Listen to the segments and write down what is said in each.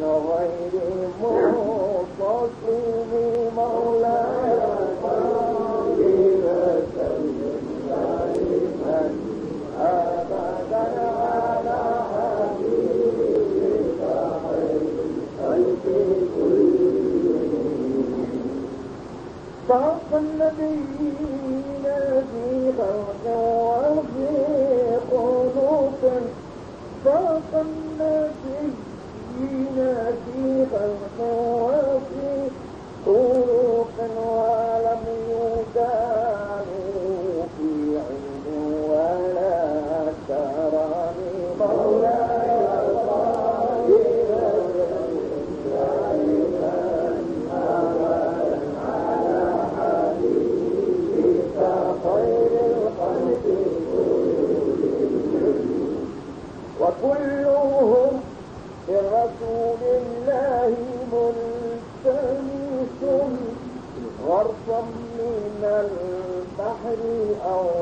وغير أو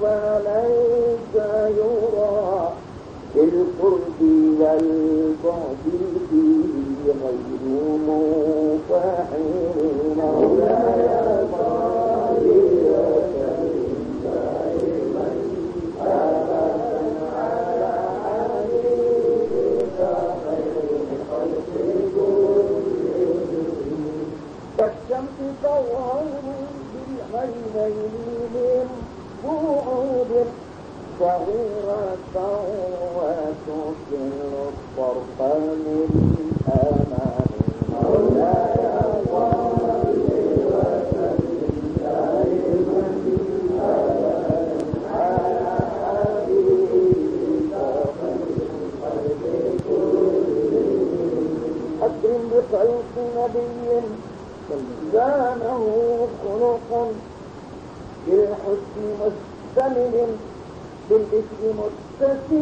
فليس يرى في والبعد فيه غير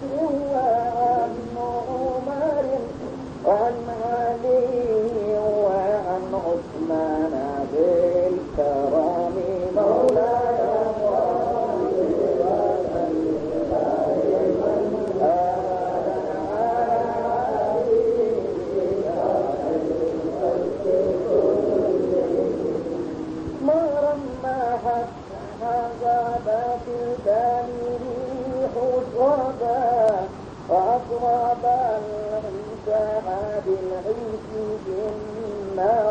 تو وہ جاء بالعلم جنات